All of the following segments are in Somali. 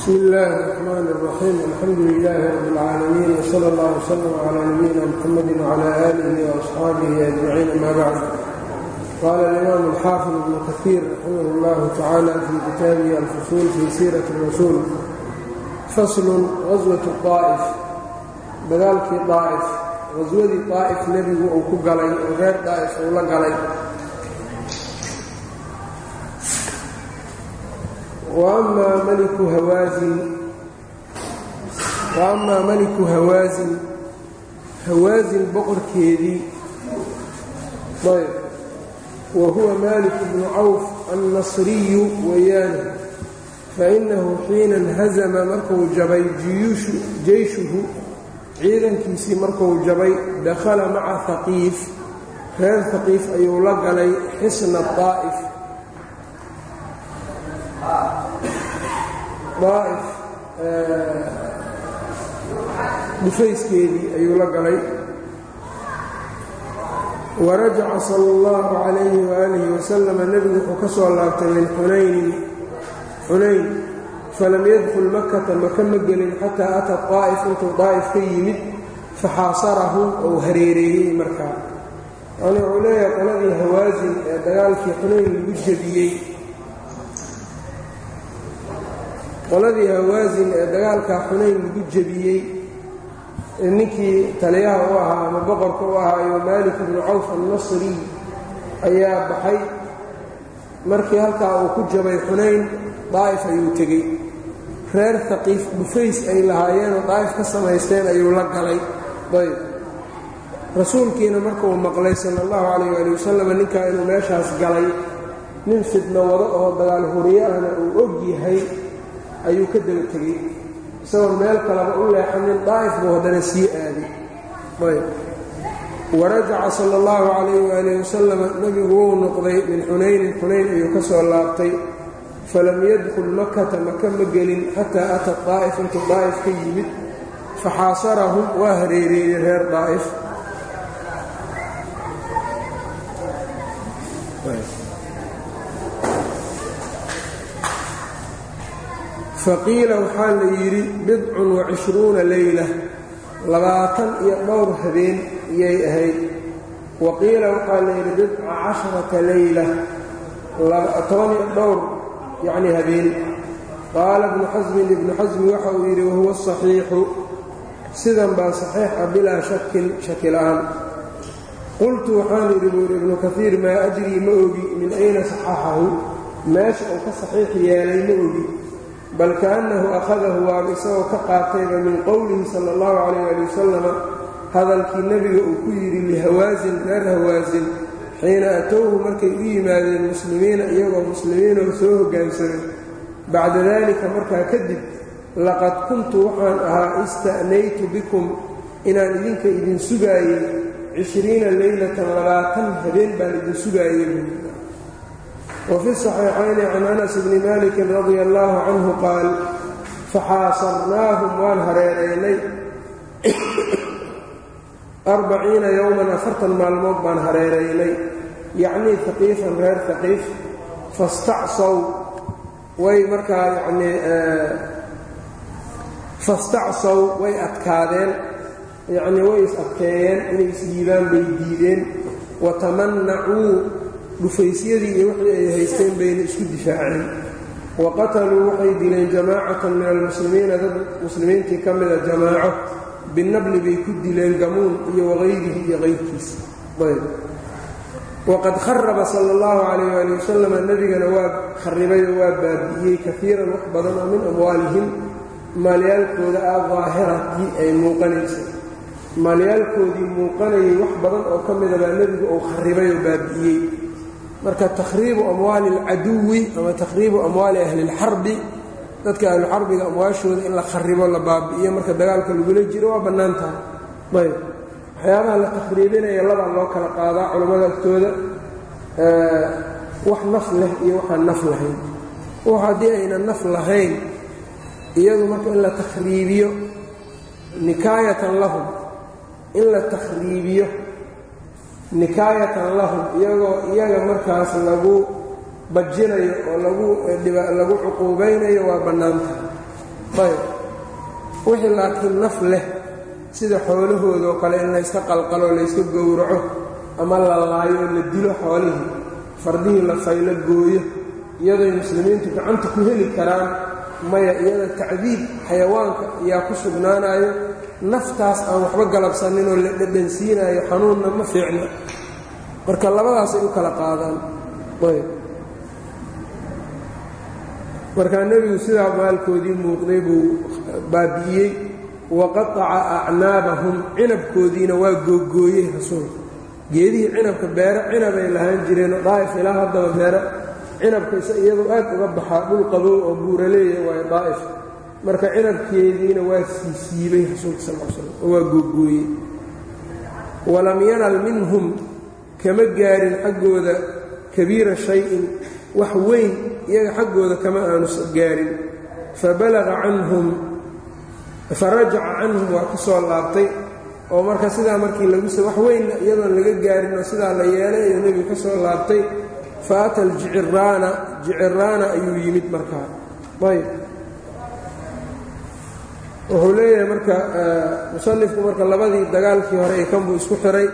bsmi illaahi الرxmaan الraxiim alxamdu lilaahi rab اlcaalamiin wsala اllah wslm cla nabiyina mxamadi wcla aalihi وaصxaabihi ajmaciin ama bacd qaala alimaam alxaafid ibnu kahiir raximah اllahu tacaala fii kitaabihi alfusuul fii siiraة الrasuul faslun gaswaة طaa'if dagaalkii daa'if gaswadii daa'if nebigu uu ku galay oo reer daa'if uu la galay Maliku hawaasin wa amaa maliku hawaasin hawaasin boqorkeedii ayb wa huwa maalik bnu cawf annasriyu weeyaane fainahu xiina nhazama markuu jabay jeyshuhu ciidankiisii markuu jabay dakhala maca haqiif reer haqiif ayuu la galay xisna daa'if daa'if dhufayskeedii ayuu la galay. Warajaca sala اllahu calayhi waalihi wasalama nebigu wuxuu ka soo laabtay min xunaynin xunayn falam yadkul makata maka ma gelin xataa ata daa'if intuu daa'if ka yimid faxaasarahu ou hareereeyey markaa. Yani wuxuu leeyahay qoladii hawaasin ee dagaalkii xunayn lagu jebiyey qoladii hawaasin ee dagaalkaa xunayn lagu jebiyey ninkii taliyaha u ahaa ama boqorka u ahaayo maalik ibnu cawf annasri ayaa baxay. Markii halkaa uu ku jabay xunayn daa'if ayuu tegey. Reer haqiif dhufays ay lahaayeenoo daa'if ka samaysteen ayuu la galay. Ayb rasuulkiina markuu maqlay sala allahu calayh waali wasalam ninkaa inuu meeshaas galay nin fidno wado oo dagaal huriye ahna uu og yahay ayuu ka daba tegey. Isagoon meel kaleba u leexanin daa'if buu haddana sii aaday. Ayb. Warajaca sala allahu calayh waalihi wasalam nebigu wuu noqday min xunaynin xunayn ayuu ka soo laabtay. Falam yadkul makata maka ma gelin xataa ata daa'if intuu daa'if ka yimid faxaasarahum waa hareereeyey reer daa'if faqiila waxaa la yidhi bidcun wacishruuna leyla labaatan iyo dhowr habeen iyay ahayd. Wa qiila waxaa la yidhi bidca casharata leyla toban iyo dhowr yacnii habeen. Qaala ibnu xasmin ibnu xasmi waxa uu yidhi wahuwa asaxiixu sidan baa saxiix ah bilaa shakin shaki la'aan qultu waxaan yidhi buu yidhi ibnu kaiir maa ajrii ma ogi min ayna saxaxahu meesha uu ka saxiix yeelay ma ogi bal kaannahu akhadahu waaba isagoo ka qaatayba min qowlihi sala allahu calayh ali wasalama hadalkii nebiga uu ku yidhi lihawaasin reer hawaasin xiina atowhu markay u yimaadeen muslimiina iyagoo muslimiinoo soo hoggaansamay bacda daalika markaa kadib laqad kuntu waxaan ahaa ista'naytu bikum inaan idinka idin sugaayey cishriina leylatan labaatan habeen baan idin sugaayey wfi صaxiixayni can anas bni maliki radia allahu canhu qaal faxaasarnaahum waan hareeraynay arbaciina yowman afartan maalmood baan hareeraynay. Yacnii haqiifan reer haqiif fastacsaw. Way markaa yanii fastacsaw way adkaadeen. Yacnii way is adkeeyeen inay isdiibaan bay diideen. Watamanacuu dhufaysyadii iyo wixii ay haysteen bayna isku difaaceen. Wa qataluu waxay dileen jamaacatan min almuslimiina dad muslimiintii ka mida jamaaco. Binabli bay ku dileen gamuun iyo waqayrihi iyo qayrkiisa waqad kharaba sala allahu calayh ali wasalam nebigana waa kharibay oo waa baabi'iyey kaiiran wax badan oo min amwaalihim. Maalyaalkooda ah daahiratii ay muuqanaysa. Maalyaalkoodii muuqanayay wax badan oo ka mida baa nebigu uu kharibay oo baabi'iyey marka takhriibu amwaali alcaduwi ama takhriibu amwaali ahli اlxarbi dadka ahluxarbiga amwaashooda in la kharibo la baabi'iyo marka dagaalka lagula jiro waa bannaan tahay. Ayb. Waxyaabaha la takhriibinaya labaa loo kala qaadaa culammada agtooda wax naf leh iyo waxaan naf lahayn. Wax haddii aynan naf lahayn iyadu marka in la takhriibiyo nikaayatan lahum in la takhriibiyo nikaayatan lahum iyagoo iyaga markaas lagu bajinayo oo lagu lagu cuquubaynayo waa bannaantahay ayb. Wixii laakiin naf leh sida xoolahoodoo kale in layska qalqalo layska gowraco ama la laayo la dilo xoolihii fardihii la faylo gooyo iyaday muslimiintu gacanta ku heli karaan maya iyada tacdiib xayawaanka ayaa ku sugnaanayo naftaas aan waxba galabsaninoo la dhadhansiinayo xanuunna ma fiicna. Marka labadaasay u kala qaadaan. Ayb. Markaa nebigu sidaa maalkoodii muuqday buu baabi'iyey waqataca acnaabahum cinabkoodiina waa googooyey rasuulka. Geedihii cinabka beero cinabay lahaan jireen daa'if ilaa haddaba beero cinabka isa iyadoo aad uga baxaa dhul qabow oo buuraleeya waayo daa'if. Marka cinabkeediina waa siisiibay rasuulka sal l slam oo waa googooyey walam yanal minhum kama gaarin xaggooda kabiira shay-in wax weyn iyaga xaggooda kama aanu gaarin. Fabalaga canhum farajaca canhum waa ka soo laabtay. Oo marka sidaa markii laguse wax weynna iyadoon laga gaarin oo sidaa la yeelay ayuu nebigu ka soo laabtay fa ata aljiciraana jiciraana ayuu yimid markaa ayb wuxuu leeyahay marka musanifku marka labadii dagaalkii hore ee kanbuu isku xiray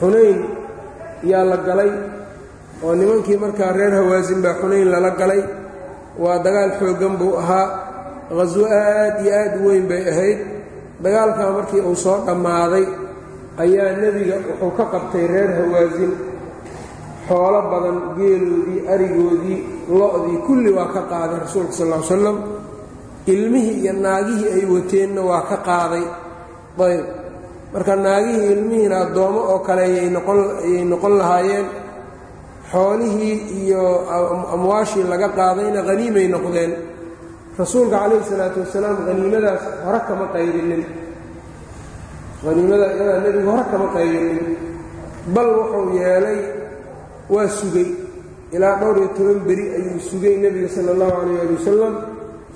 xunayn yaa la galay oo nimankii markaa reer hawaasin baa xunayn lala galay. Waa dagaal xooggan buu ahaa. Qhaswo aad iyo aad u weyn bay ahayd. Dagaalkaa markii uu soo dhammaaday ayaa nebiga wuxuu ka qabtay reer hawaasin xoolo badan geeloodii arigoodii lo'dii kulli waa ka qaaday rasuulka sal ly slam ilmihii iyo naagihii ay wateenna waa ka qaaday. Ayb. Marka naagihii ilmihiina addoommo oo kale ayay noqon lahaayeen. Xoolihii iyo amwaashii laga qaadayna haniimay noqdeen. Rasuulka calayhi salaatu wasalaam haniimadaas hore kama qaybinin. Haniimada iyadaa nebigu hore kama qaybinin. Bal wuxuu yeelay waa sugay. Ilaa dhowr iyo toban beri ayuu sugay nebiga sala allahu calayh ali wasalam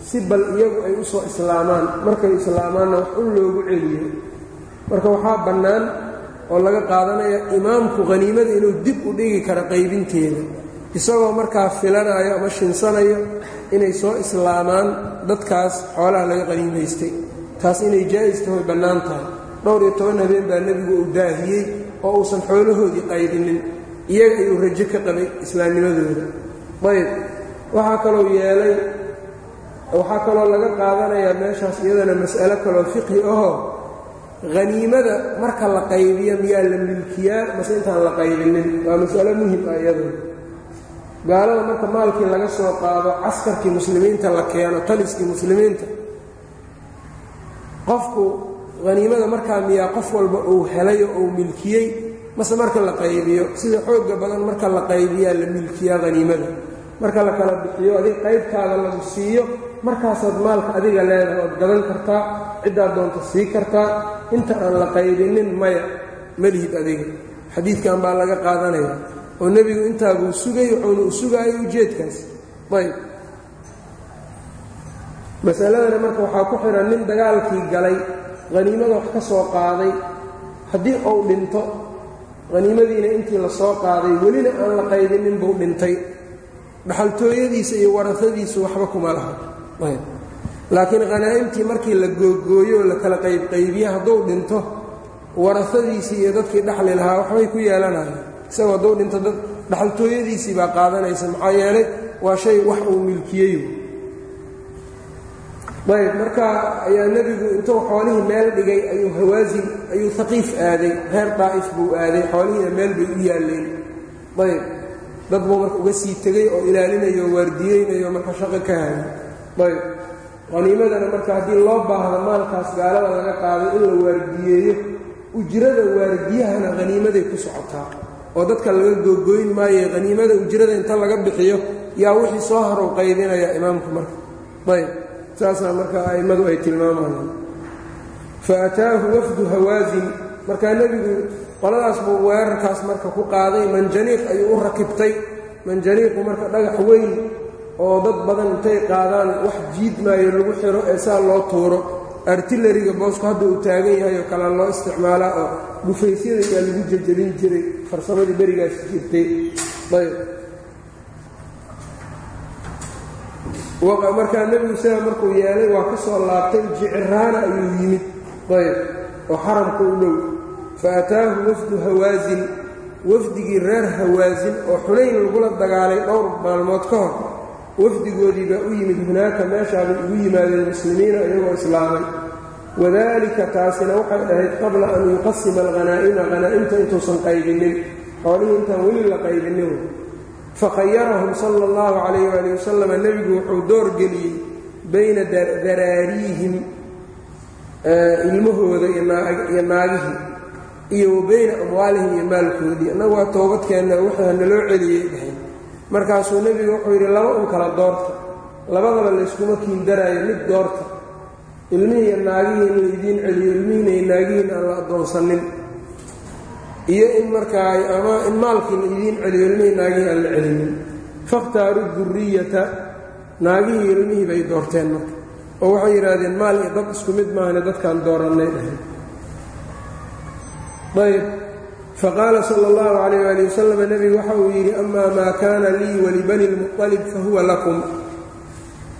si bal iyagu ay u soo islaamaan. Markay islaamaanna wax un loogu celiyo marka waxaa bannaan oo laga qaadanaya imaamku haniimada inuu dib u dhigi karo qaybinteeda. Isagoo markaa filanayo ama shinsanayo inay soo islaamaan dadkaas xoolaha laga qaniimaystay. Taas inay jaa'is tahoy bannaan tahay dhowr iyo toban habeen baa nebigu uu daahiyey oo uusan xoolahoodii qaybinin iyaga ayuu rajo ka qabay islaamnimadooda. Ayb waxaa kaloo yeelay waxaa kaloo laga qaadanayaa meeshaas iyadana mas'alo kaloo fiqhi ahoo haniimada marka la qaybiyo miyaa la milkiyaa? Mase intaan la qaybinin. Waa mas'alo muhiim ah iyaduna gaalada marka maalkii laga soo qaado caskarkii muslimiinta la keeno taliskii muslimiinta qofku haniimada markaa miyaa qof walba uu helay oo uu milkiyey mase marka la qaybiyo sida xoogga badan marka la qaybiyaa la milkiyaa haniimada marka la kala bixiyo adig qaybtaada lagu siiyo markaasaad maalka adiga leedahay ood gadan kartaa ciddaad doonta sii kartaa inta aan la qaybinin maya malihid adiga. Xadiidkan baa laga qaadanaya. Oo nebigu intaabuu sugay wuxuuna u sugaayay ujeedkaas ayb masaladana marka waxaa ku xihan nin dagaalkii galay haniimada wax ka soo qaaday. Haddii uu dhinto haniimadiina intii la soo qaaday welina aan la qaybinin buu dhintay. Dhaxaltooyadiisa iyo warasadiisu waxba kuma laha. Laakiin khanaa'imtii markii la googooyo oo la kala qaybqaybiye hadduu dhinto warasadiisii iyo dadkii dhaxli lahaa waxbay ku yeelanayaan isagoo hadduu dhinto dad dhaxaltooyadiisii baa qaadanaysa maxaa yeelay waa shay wax uu milkiyeyu ayb marka ayaa nebigu intuu xoolihii meel dhigay ayuu hawaasin ayuu haqiif aaday reer daa'if buu aaday xoolihiina meel bay u yaalleen. Ayb dad buu marka uga sii tegey oo ilaalinayo o waardiyeynayo marka shaqo ka hayo ayb qaniimadana marka haddii loo baahdo maalkaas gaalada laga qaaday in la waardiyeeyo ujrada waardiyahana haniimaday ku socotaa. Oo dadka laga googooyn maaye haniimada ujrada inta laga bixiyo yaa wixii soo harow qaybinaya imaamku marka. Ayb saasaa marka a'immadu ay tilmaamayaan fa ataahu wafdu hawaasin. Markaa nebigu qoladaas buu weerarkaas marka ku qaaday. Manjaniiq ayuu u rakibtay. Manjaniiqu marka dhagax weyn oo dad badan intay qaadaan wax jiid maayo lagu xiro ee saa loo tuuro. Artilariga boosku hadda uu taagan yahay oo kale loo isticmaalaa oo dhufaysyada yaa lagu jejabin jiray. Farsamadii berigaas jirtay ayb markaa nebigu sidaa markuu yeelay waa ka soo laabtay jiciraana ayuu yimid. Ayb. Oo xaramka u dhow. Fa ataahu wafdu hawaasin. Wafdigii reer hawaasin oo xunayn lagula dagaalay dhowr maalmood ka hor. Wafdigoodii baa u yimid hunaaka meeshaabay ugu yimaadeen muslimiina iyagoo islaamay. Wadaalika taasina waxay ahayd qabla an yuqasima alghanaa'ima hanaa'imta intuusan qaybinin. Xoolihii intaan weli la qaybinin fakhayarahum sala allahu calayh waali wasalama nebigu wuxuu door geliyey bayna daraariihim ilmahooda iyo naagihii iyo wa bayna amwaalihim iyo maalkoodii. Annagu waa toobadkeenna waxaa naloo celiyey dhahay markaasuu nebigu wuxuu yidhi laba un kala doorta. Labadaba layskuma kiindaraayo mid doorta. Ilmihii iyo naagihii in laydiin celiyo ilmihiina iyo naagihiina aan la addoonsanin iyo in markaa in maalkii la idiin celiyo ilmihii naagihii aan la celinin fakhtaaruu duriyata naagihii ilmihii bay doorteen marka. Oo waxay yidhaahdeen maal iyo dad isku mid maahane dadkaan doorannay dhahay ayb faqaala sala allahu calayh waali wasalam nebigu waxa uu yidhi amaa maa kaana lii walibani lmuqalib fahuwa lakum.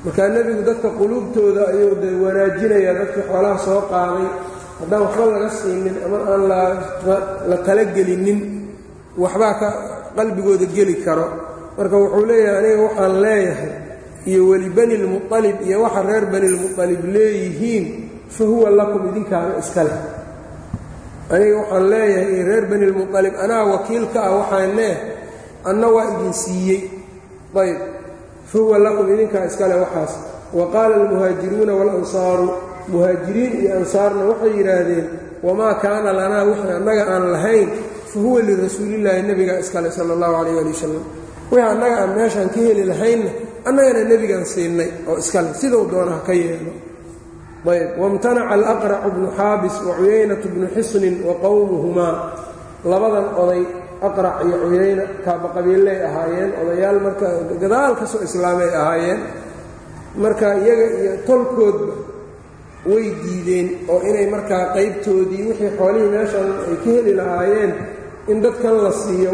Markaa nebigu dadka quluubtooda ayuu de wanaajinayaa dadkii xoolaha soo qaaday haddaan waxba laga siinin ama aan la talagelinin waxbaa ka qalbigooda geli karo. Marka wuxuu leeyahay aniga waxaan leeyahay iyo welibani lmuqalib iyo waxa reer bani lmuqalib leeyihiin fa huwa lakum idinkaana iska leh. Aniga waxaan leeyahay iyo reer bani lmuqalib anaa wakiil ka ah waxaan leeyahay anna waa idin siiyey. Ayb fahuwa lakum idinkaa iskale waxaas. Wa qaala almuhaajiruuna waalansaaru muhaajiriin iyo ansaarna waxay yidhaahdeen wamaa kaana lanaa wixii annaga aan lahayn fa huwa lirasuulillaahi nebigaa iskale sala allahu calayh ali wasalam wixii annaga aan meeshaan ka heli lahaynna annagana nebigaan siinay oo iskale siduu doona ha ka yeelo. Ayb wamtanaca alaqracu bnu xaabis wa cuyaynatu bnu xisnin wa qowmuhumaa labadan oday aqrac iyo cuyayna kaabaqabiilley ahaayeen odayaal marka gadaal ka soo islaamay ahaayeen. Marka iyaga iyo tolkoodba way diideen oo inay markaa qaybtoodii wixii xoolihii meeshan ay ka heli lahaayeen in dadkan la siiyo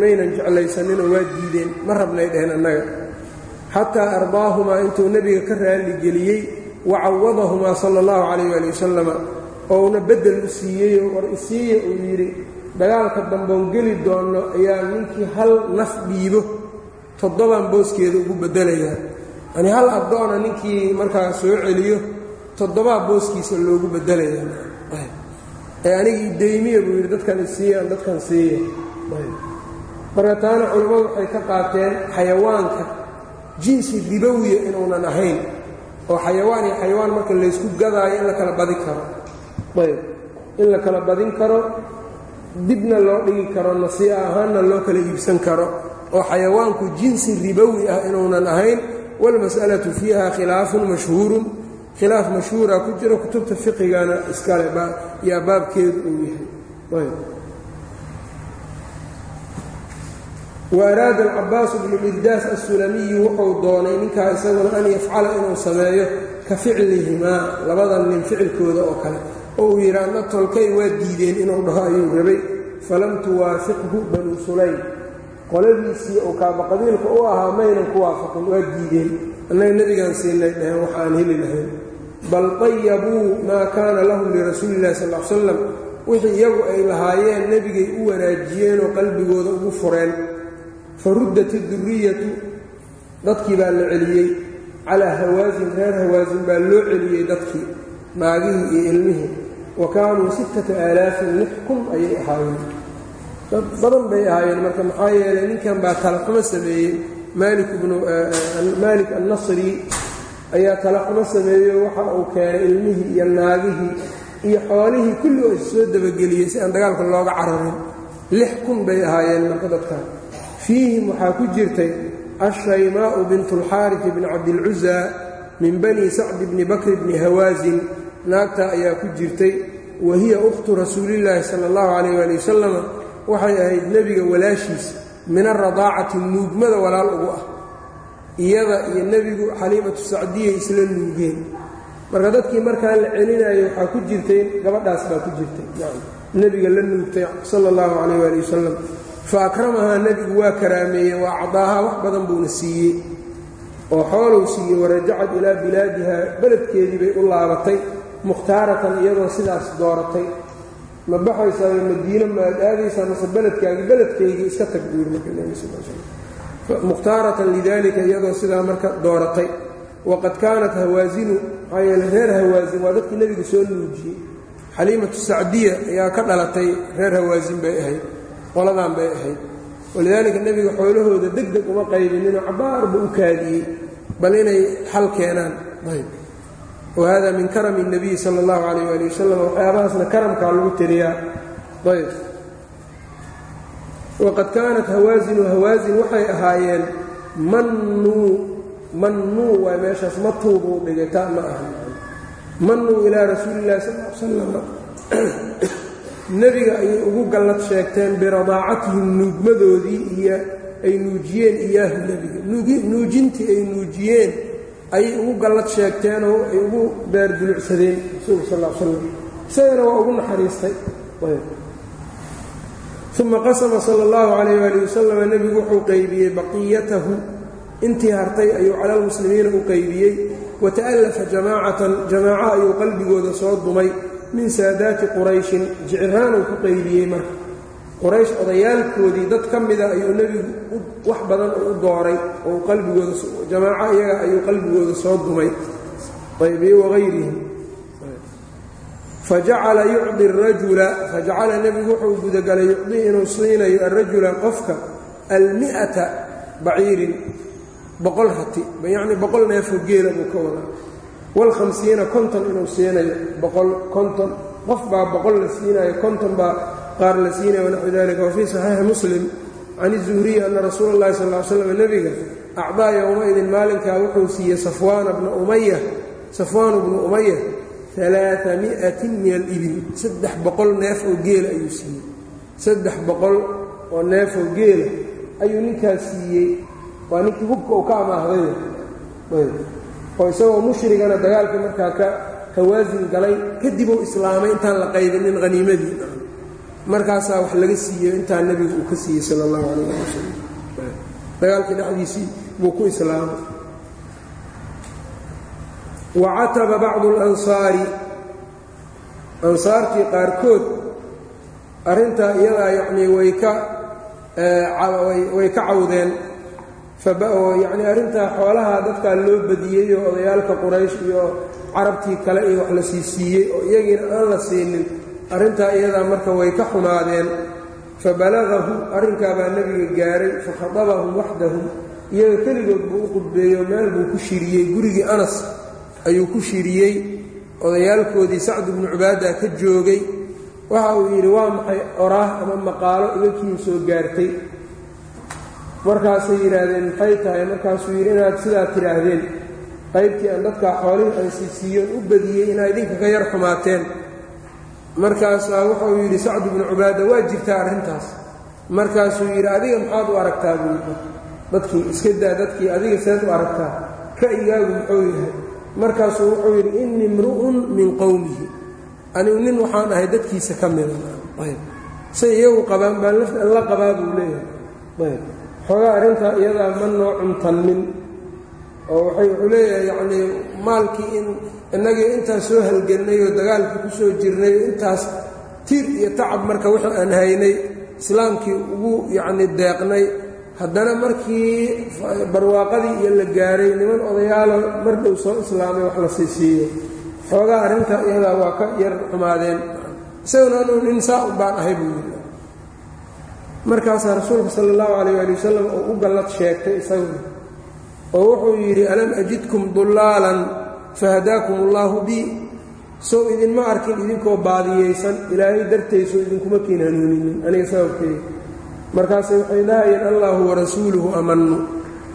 maynan jeclaysaninoo waa diideen. Ma rabnay dheheen annaga. Xataa ardaahumaa intuu nebiga ka raaligeliyey wa cawadahumaa sala allahu calayh ali wasalama ouna beddel u siiyeyoo war isiiya uu yidhi dagaalka damboon geli doonno ayaa ninkii hal naf dhiibo. Toddobaan booskeeda ugu beddelayaa. Yani hal addoona ninkii markaa soo celiyo toddobaa booskiisa loogu beddelayaa ee anigii daymiya buu yidhi dadkan isiiyaan dadkan siiya marka taana culammadu waxay ka qaateen xayawaanka jinsi ribowiya inuunan ahayn oo xayawaan iyo xayawaan marka laysku gadaayo in la kala badin karo. Ayb in la kala badin karo dibna loo dhigi karo nasii'a ahaanna loo kala iibsan karo oo xayawaanku jinsi ribowi ah inuunan ahayn walmas'alatu fiiha khilaafun mashhuurun khilaaf mashhuura ku jiro kutubta fiqigana iskale yaa baabkeedu uu yahay. Wa araada alcabaasu bnu mirdaas assulamiyi wuxuu doonay ninkaa isaguna an yafcala inuu sameeyo ka ficlihimaa labadan nin ficilkooda oo kale oo uu yidhi anna tolkay waa diideen inuu dhaho ayuu rabay. Falam tuwaafiqhu banuu sulaym. Qoladiisii oo kaabaqabiilka u ahaa maynan ku waafaqin waa diideen. Annaga nebigaan siinay dhaheen wax aan heli lahayn bal dayabuu maa kaana lahum lirasuuli illahi sal l salam wixii iyagu ay lahaayeen nebigay u wanaajiyeenoo qalbigooda ugu fureen. Fa ruddat iduriyatu dadkii baa la celiyey. Calaa hawaasin reer hawaasin baa loo celiyey dadkii naagihii iyo ilmihii. Wa kaanuu sittata aalaafin lix kun ayay ahaayeen. Dad badan bay ahaayeen marka maxaa yeelay ninkan baa talaxumo sameeyey. Maalik annasri ayaa talaxumo sameeyey waxa uu keenay ilmihii iyo naagihii iyo xoolihii kulli oo soo dabageliyey si aan dagaalka looga cararin lix kun bay ahaayeen marka dadkan fiihim waxaa ku jirtay ashaymaa'u bintu alxaaris bni cabdilcusa min bani sacdi bni bakri bni hawaasin naagtaa ayaa ku jirtay wa hiya ukhtu rasuulillaahi sala allahu calayh waali wasalama waxay ahayd nebiga walaashiis min aradaacati nuugmada walaal ugu ah iyada iyo nebigu xaliimatu sacdiyay isla nuugeen marka dadkii markaa la celinayo waxaa ku jirtay gabadhaas baa ku jirtay. Nebiga la nuugtay sala allahu calayh waali wasalam fa akramahaa nebigu waa karaameeyey waa acdaahaa wax badan buuna siiyey. Oo xoolow siiyey warajacad ilaa bilaadiha beledkeedii bay u laabatay mukhtaaratan iyadoo sidaas dooratay. Ma baxaysaa madiino maad aadaysaa mase beledkaagi beledkaygii iska tag buu yidhi marka nebi sal slam mukhtaaratan lidalika iyadoo sidaa marka dooratay waqad kaanat hawaasinu maxaa yeele reer hawaasin waa dadkii nebiga soo nuujiyey xaliimatu sacdiya ayaa ka dhalatay reer hawaasin bay ahayd qoladan bay ahayd walidaalika nebiga xoolahooda deg deg uma qaybinninoo cabaarba u kaadiyey bal inay xal keenaan ayb wahada min karami الnabiyi salى اllahu alayh ali wasalam waxyaabahaasna karamkaa lagu tiriyaa ayb waqad kaanat hawaasinu hawaasin waxay ahaayeen mannuu mannuu waa meeshaas matuu buu dhigay ta ma aha mannuu ilaa rasuuli اllahi sal l salam nebiga ayay ugu gallad sheegteen biradaacatihim nuugmadoodii iyo ay nuujiyeen iyaahu nebiga nuujintii ay nuujiyeen ayay ugu gallad sheegteenoo ay ugu beerdulucsadeen rasuulka sal l slam isagana waa ugu naxariistay uma qasama sala allahu calayh waali wasalam nebigu wuxuu qaybiyey baqiyatahu intii hartay ayuu cala lmuslimiina u qaybiyey wata'allafa jamaacatan jamaaco ayuu qalbigooda soo dumay min saadaati qurayshin jiciraanuu ku qaybiyey marka quraysh odayaalkoodii dad ka mida ayuu nebigu wax badan u dooray oo qalbigooda jamaaco iyaga ayuu qalbigooda soo dumay aybiye wahayrihim fajacala yucdi arajula fajacala nebigu wuxuu gudagalay yucdii inuu siinayo arajula qofka almi'ata baciirin boqol rati yacnii boqol neefoo geela buu ka wadaa. Waalkhamsiina konton inuu siinayo boqol konton. Qof baa boqol la siinayo konton baa qaar la siinaya wanaxwi dalika wafii saxiixi muslim can izuhriyi ana rasuula اllahi sal ly slam nebiga acdaa yowmaidin maalinkaa wuxuu siiyey safwaana bna umaya safwaanu bnu umaya alaa miatin min alibil saddex boqol neef oo geela ayuu siiyey. Saddex boqol oo neef oo geela ayuu ninkaas siiyey. Waa ninkii hubka uu ka amaahday. Oo isagoo mushrigana dagaalkii markaa ka hawaasin galay kadib islaamay intaan la qaybinin haniimadii markaasaa wax laga siiyo intaa nebigu uu ka siiyey sala allahu calayh wasalam dagaalkii dhexdiisii buu ku islaamay wacataba bacdu alansaari ansaartii qaarkood arrintaa iyadaa yacnii way ka way ka cawdeen yacnii arrintaa xoolaha dadkaa loo badiyey oo odayaalka quraysh iyo carabtii kale iyo wax la sii siiyey oo iyagiina aan la siinin arrintaa iyadaa marka way ka xumaadeen fabalagahu arrinkaa baa nebiga gaaray fakhadabahum waxdahum iyaga keligood buu u qudbeeyo meel buu ku shiriyey gurigii anas ayuu ku shiriyey odayaalkoodii sacd ibnu cubaada ka joogay. Waxa uu yidhi waa maxay oraah ama maqaalo igakiin soo gaartay? Markaasay yidhaahdeen maxay tahay? Markaasuu yidhi inaad sidaa tidhaahdeen qaybtii aan dadkaa xoolihii aan siisiiyoon u badiyey inaad idinka ka yar xumaateen. Markaasaa wuxuu yidhi sacd ibnu cubaada waa jirtaa arrintaas. Markaasuu yidhi adiga maxaad u aragtaa? buu yidhi. Dadkii iska daa dadkii adiga seed u aragtaa ra'yigaagu muxuu yahay markaasuu wuxuu yidhi innii imru'un min qowmihi anigu nin waxaan ahay dadkiisa ka mida. Say iyagu qabaan baan la qabaa buu leeyahay. Xoogaa arrintaa iyadaa ma noo cuntannin. Oo wuxuu leeyahay yacnii maalkii in innagii intaas soo halgelnay oo dagaalkii ku soo jirnay intaas tiir iyo tacab marka wixii aan haynay islaamkii ugu yacnii deeqnay haddana markii barwaaqadii iyo la gaaray niman odayaalo mar dhow soo islaamay wax la sii siiyo xoogaa arrintaa iyadaa waa ka yar xumaadeen. Isaguna anuu nin saa un baan ahay buu yidhi. Markaasaa rasuulka sala allahu calayh waali wasalam uu u gallad sheegtay isaguna oo wuxuu yidhi alam ajidkum dullaalan fahadaakum allaahu bi. Sow idinma arkin idinkoo baadiyeysan ilaahay dartayso idinkuma kiin hanuuninin. Aniga sababkeeda markaase waxay dhahayeen allaahu warasuuluhu amannu.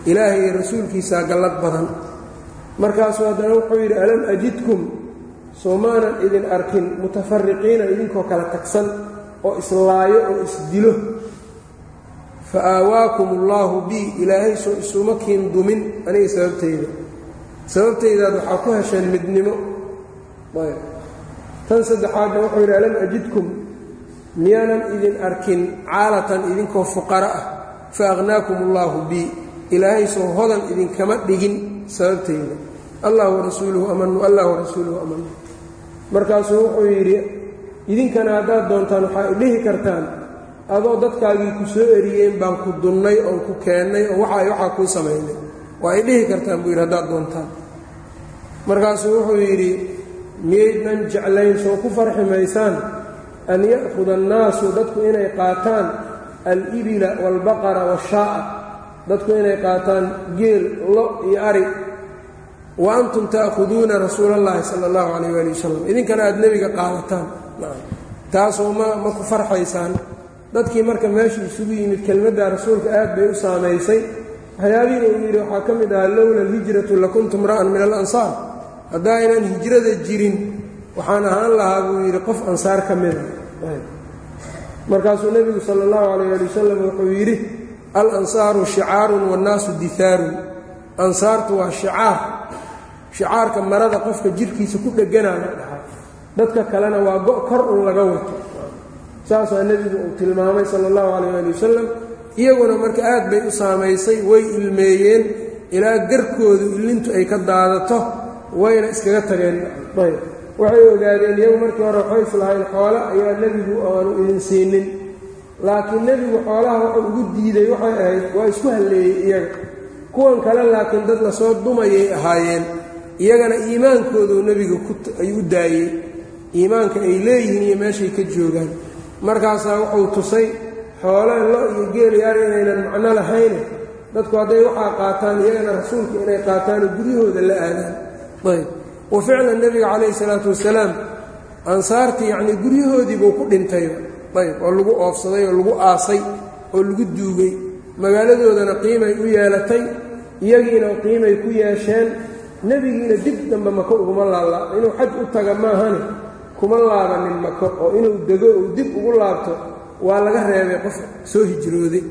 Ilaahay iyo rasuulkiisaa gallad badan. Markaasuu haddana wuxuu yidhi alam ajidkum soo maanan idin arkin mutafariqiina idinkoo kala tagsan oo islaayo oo isdilo. Fa aawaakum allaahu bi ilaahay soo isuma kiin dumin aniga sababtayda. Sababtaydaad waxaa ku hesheen midnimo. Tan saddexaadna wuxuu yidhi alam ajidkum miyaanan idin arkin caalatan idinkoo fuqara ah fa akhnaakum allaahu bi ilaahay soo hodan idinkama dhigin sababteyda allah warasuuluhu amanu allah warasuuluhu amanu markaasuu wuxuu yidhi idinkana haddaad doontaan waxaa dhihi kartaan adoo dadkaagii ku soo eriyeen baan ku dunnay oon ku keennay oo waxa waxaa kuu samaynay. Waa ay kartaan buu yidhi haddaad doontaan. Markaasuu wuxuu yidhi miyaydnan jeclayn soo ku farxi maysaan an ya'khuda annaasu dadku inay qaataan alibila waalbaqara waashaa'a dadku inay qaataan geel lo iyo ari. Wa antum ta'khuduuna rasuula allahi sala allahu calayh waali wasalam idinkana aada nebiga qaadataan. Taasoo ma ma ku farxaysaan. Dadkii marka meesha isugu yimid kelmadda rasuulka aad bay u saamaysay. Waxyaabihiina uu yidhi waxaa ka mid ahaa lowla alhijratu lakuntum ra'an min alansaar. Haddaaynaan hijrada jirin waxaan ahaan lahaa buu yidhi qof ansaar ka mida markaasuu nebigu sala allahu calayh ali wasalam wuxuu yidhi al ansaaru shicaarun waannaasu dihaarun ansaartu waa shicaar. Shicaarka marada qofka jirhkiisa ku dhegganaa la dhahaa dadka kalena waa go' kor un laga wato. Saasaa nebigu uu tilmaamay sala allahu calayh ali wasalam iyaguna marka aad bay u saamaysay way ilmeeyeen ilaa garkoodu illintu ay ka daadato wayna iskaga tageen. Ayb waxay ogaadeen iyagu markii hore waxay islahayn xoole ayaa nebigu aanu idin siinin. Laakiin nebigu xoolaha wuxuu ugu diiday waxay ahayd waa isku halleeyey iyaga. Kuwan kale laakiin dad la soo dumayay ahaayeen. Iyagana iimaankooduu nebiga ayuu u daayey. Iimaanka ay leeyihiin iyo meeshay ka joogaan. Markaasaa wuxuu tusay xoolaha lo iyo geelayaar inaynan macno lahayne dadku hadday waxaa qaataan iyagana rasuulka inay qaataanoo guryahooda la aadaan. Ayb wa ficlan nebiga calayhi salaatu wasalaam ansaartii yacnii guryahoodii buu ku dhintay ayb oo lagu oofsaday oo lagu aasay oo lagu duugay. Magaaladoodana qiimay u yeelatay iyagiina qiimay ku yeesheen. Nebigiina dib dambe mako uguma laala inuu xaj u taga maahane kuma laabanin mako oo inuu dego uu dib ugu laabto waa laga reebay qof soo hijrooday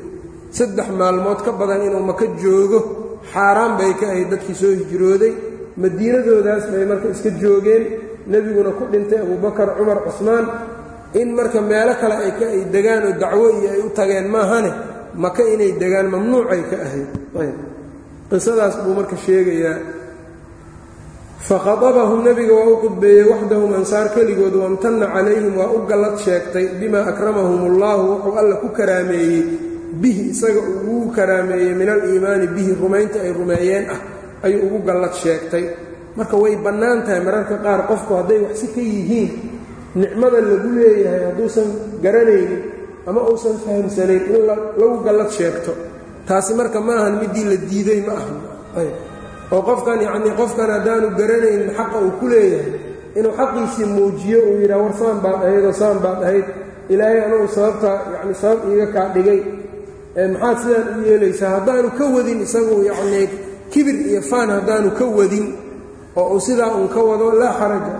saddex maalmood ka badan inuu maka joogo xaaraan bay ka ahayd dadkii soo hijrooday madiinadoodaas bay marka iska joogeen. Nebiguna ku dhintay abubakar cumar cusmaan. In marka meelo kale ay degaan oo dacwo iyo ay u tageen maahane maka inay degaan mamnuucay ka ahayd. Qisadaas buu marka sheegayaa. Fakhatabahum nebiga waa u qudbeeyey waxdahum ansaar keligood wamtana calayhim waa u gallad sheegtay bimaa akramahum ullahu wuxuu alla ku karaameeyey. Bihi isaga uu karaameeyey min aliimaani bihi rumaynta ay rumeeyeen ah ayuu ugu gallad sheegtay. Marka way bannaan tahay mararka qaar qofku hadday waxsi ka yihiin nicmada lagu leeyahay hadduusan garanaynin ama uusan fahamsanayn in lagu gallad sheegto. Taasi marka ma ahan midii la diiday ma ahan. Oo qofkan yacnii qofkan haddaanu garanaynin xaqa uu ku leeyahay inuu xaqiisii muujiyo uu yidhaha war saan baad ahayd oo saan baad ahayd. Ilaahay anugu sababta yacni sabab iiga kaa dhigay. Maxaad sidaan u yeelaysaa? Haddaanu ka wadin isagu yacnii kibir iyo faan haddaanu ka wadin oo uu sidaa uun ka wado laa xaraja.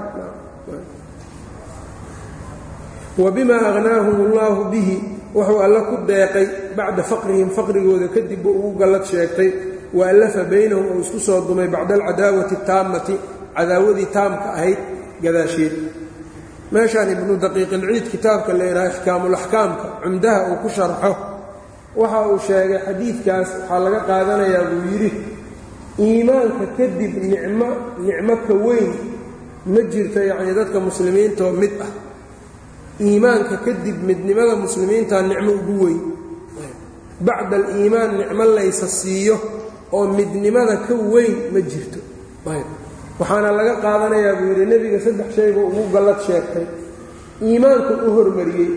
Wa bimaa agnaahum allaahu bihi wuxuu alla ku deeqay bacda faqrihim faqrigooda kadib buu ugu gallad sheegtay waallafa baynahum uu isku soo dumay bacda alcadaawati taammati cadaawadii taamka ahayd gadaasheed. Meeshaan ibnu daqiiqilciid kitaabka la yidhaha ixkaamulaxkaamka cumdaha uu ku sharxo waxa uu sheegay xadiidkaas waxaa laga qaadanayaa buu yidhi iimaanka kadib nicmo nicmo ka weyn ma jirto yacnii dadka muslimiintoo mid ah. Iimaanka kadib midnimada muslimiintaa nicmo ugu weyn. Bacda aliimaan nicmo laysa siiyo oo midnimada ka weyn ma jirto. Waxaana laga qaadanayaa buu yidhi nebiga saddex shaybuu ugu gallad sheegtay. Iimaanku u hormariyey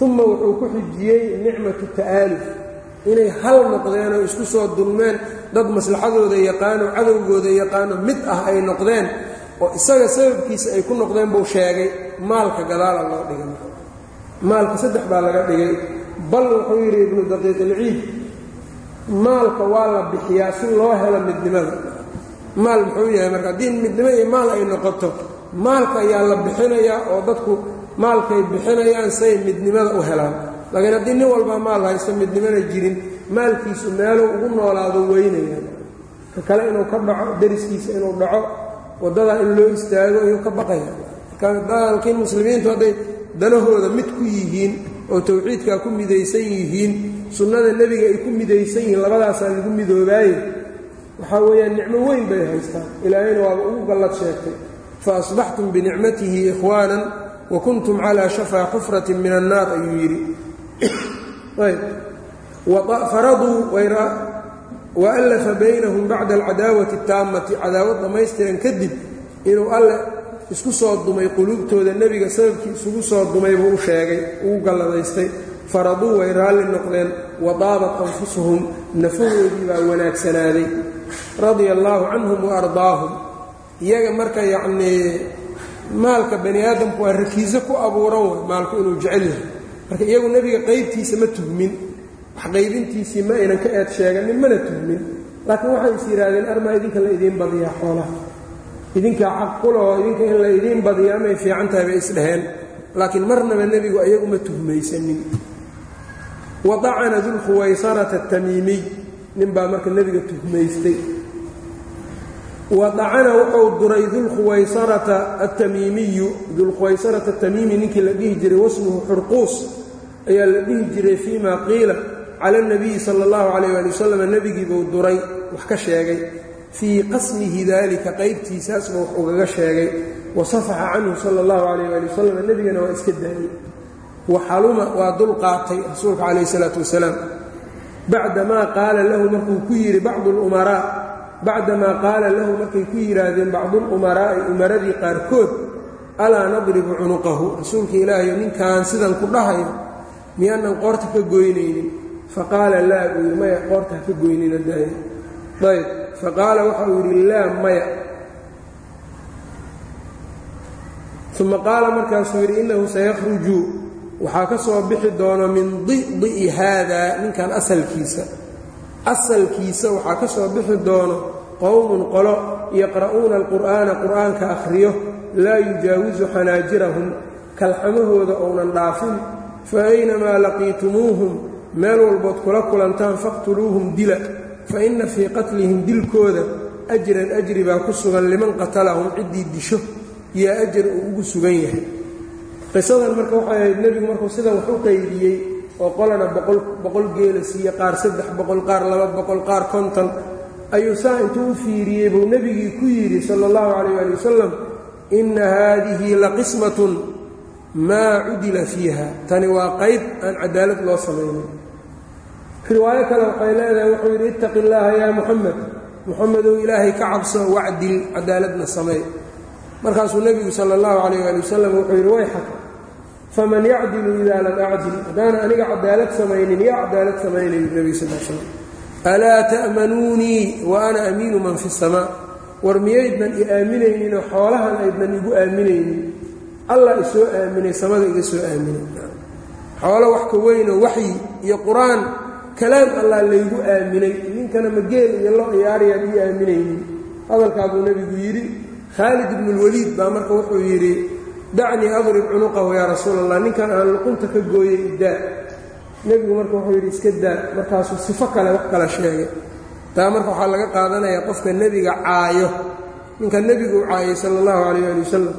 uma wuxuu ku xijiyey nicmatu ta'aaluf inay hal noqdeen oo isku soo dulmeen dad maslaxadooda yaqaano cadowgooda yaqaano mid ah ay noqdeen oo isaga sababkiisa ay ku noqdeen buu sheegay maalka gadaala loo dhigay. Maalka saddex baa laga dhigay. Bal wuxuu yidhi ibnu daqiiqilciid maalka waa la bixiyaa si loo helo midnimada. Maal muxuu yahay marka haddii midnimo iyo maal ay noqoto maalka ayaa la bixinayaa oo dadku maalkay bixinayaan say midnimada u helaan laakiin haddii nin walbaa maal haysto midnimona jirin maalkiisu meeluu ugu noolaado weynaya ka kale inuu ka dhaco dariskiisa inuu dhaco waddadaa in loo istaago ayuu ka baqaya markalaakiin muslimiintu hadday danahooda mid ku yihiin oo tawxiidkaa ku midaysan yihiin sunnada nebiga ay ku midaysan yihiin labadaasaa lagu midoobaaye. Waxaa weeyaan nicmo weyn bay haystaan. Ilaahayna waaba ugu gallad sheegtay. Fa asbaxtum binicmatihi ikhwaanan wa kuntum calaa shafaa xufratin min annaar ayuu yidhi faraduu wa allafa baynahum bacda alcadaawati اtaamati cadaawad dhammaystiran kadib inuu alle isku soo dumay quluubtooda nebiga sababkii isugu soo dumay buu u sheegay ugu galladaystay faraduu way raalli noqdeen wa daabat anfusuhum nafahoodii baa wanaagsanaaday radia allaahu canhum wa ardaahum. Iyaga marka yacnii maalka bani aadamku waa rakiiso ku abuuran way maalku inuu jecel yahay marka iyagu nebiga qaybtiisa ma tuhmin wax qaybintiisii ma aynan ka eed sheeganin mana tuhmin. Laakiin waxay is yidhaahdeen armaa idinka la idiin badiyaa xoolaha idinkaa xaq kulahoo idinka in la idiin badiya amay fiican tahay bay isdhaheen laakiin marnaba nebigu ayagu ma tuhmaysanin. Wadacana dulkhuwaysarata atamiimiy ninbaa marka nebiga tuhmaystay. Wadacana wuxuu duray dulkhuwaysarata atamiimiyu dulkhuwaysarata atamiimi ninkii la dhihi jiray wasmuhu xurquus ayaa la dhihi jiray fiimaa qiila cala nabiyi sala allahu calayh waali wasalam nebigiibuu duray wax ka sheegay. Fii qasmihi daalika qaybtiisaasbuu wax ugaga sheegay. Wasafaxa canhu sala allahu calayh waali wasalam nebigana waa iska daayay wa xaluma waa dul qaatay rasuulka calayhi salaatu wasalaam. Bacdamaa qaala lahu markuu ku yidhi bacdu lumaraa bacdamaa qaala lahu markay ku yidhaahdeen bacduulumaraa'i umaradii qaarkood alaa nadribu cunuqahu. Rasuulka ilaahayo ninkaan sidan ku dhahayo miyaanan qoorta ka goynaynin? Faqaala laa buu yidhi maya qoorta ha ka goynina daaya ayb faqaala waxa uu yidhi laa maya. Uma qaala markaasuu yidhi innahu sayakhruju waxaa ka soo bixi doono min di'di'i haadaa ninkan asalkiisa. Asalkiisa waxaa ka soo bixi doono qowmun qolo yaqra'uuna alqur'aana qur'aanka akhriyo laa yujaawisu xanaajirahum kalxamahooda ounan dhaafin fa aynamaa laqiitumuuhum meel walbood kula kulantaan faqtuluuhum dila fa inna fii qatlihim dilkooda ajran ajri baa ku sugan liman qatalahum ciddii disho iyo ajar uu ugu sugan yahay qisadan marka waxay ahayd nebigu markuu sidan wax u qaydiyey oo qolana boqol geela siiye qaar saddex boqol qaar laba boqol qaar konton ayuu saa intuu u fiiriyey buu nebigii ku yidhi sala allahu calayh ali wasalam inna haadihi la qismatun maa cudila fiiha. Tani waa qayb aan cadaalad loo samaynin. Riwaayo kale waxay leedahay wuxuu yidhi ittaqi illaaha yaa muxamed muxamedow ilaahay ka cabso wacdil cadaaladna samey markaasuu nebigu sala allahu calayh ali wasalam wuxuu yidhi way xaq. Faman yacdilu idaa lam acdil. Haddaana aniga cadaalad samaynin yaa cadaalad samaynayu nebigu sal slam alaa ta'manuunii wa ana amiinu man fi samaa. War miyaydnan i aaminayninoo xoolahan aydnan igu aaminaynin allah isoo aaminay samada iga soo aaminay xoolo wax ka weynoo waxyi iyo qur'aan kalaam allah laygu aaminay. Ninkana mageel iyo lo iyaarayaan ii aaminaynin. Hadalkaa buu nebigu yidhi khaalid ibnulwaliid baa marka wuxuu yidhi dacnii adrib cunuqahu yaa rasuul allah ninkan aan luqunta ka gooyey iddaa nebigu marka wuxuu yidhi iska daa. Markaasuu sifo kale wax kala sheegay. Taa marka waxaa laga qaadanayaa qofka nebiga caayo. Ninka nebigu caayay sala allahu calayh ali wasalam